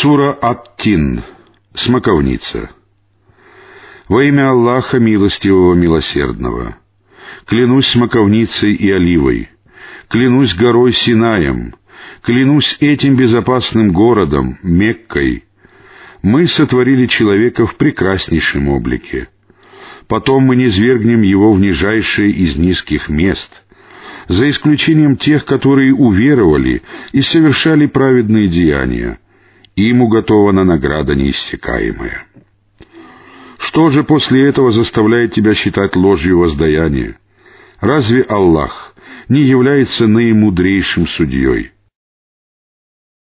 Сура Ат-Тин. Смоковница. Во имя Аллаха Милостивого Милосердного. Клянусь смоковницей и оливой. Клянусь горой Синаем. Клянусь этим безопасным городом, Меккой. Мы сотворили человека в прекраснейшем облике. Потом мы низвергнем его в нижайшее из низких мест — за исключением тех, которые уверовали и совершали праведные деяния. Им уготована награда неиссякаемая. Что же после этого заставляет тебя считать ложью воздаяние? Разве Аллах не является наимудрейшим судьей?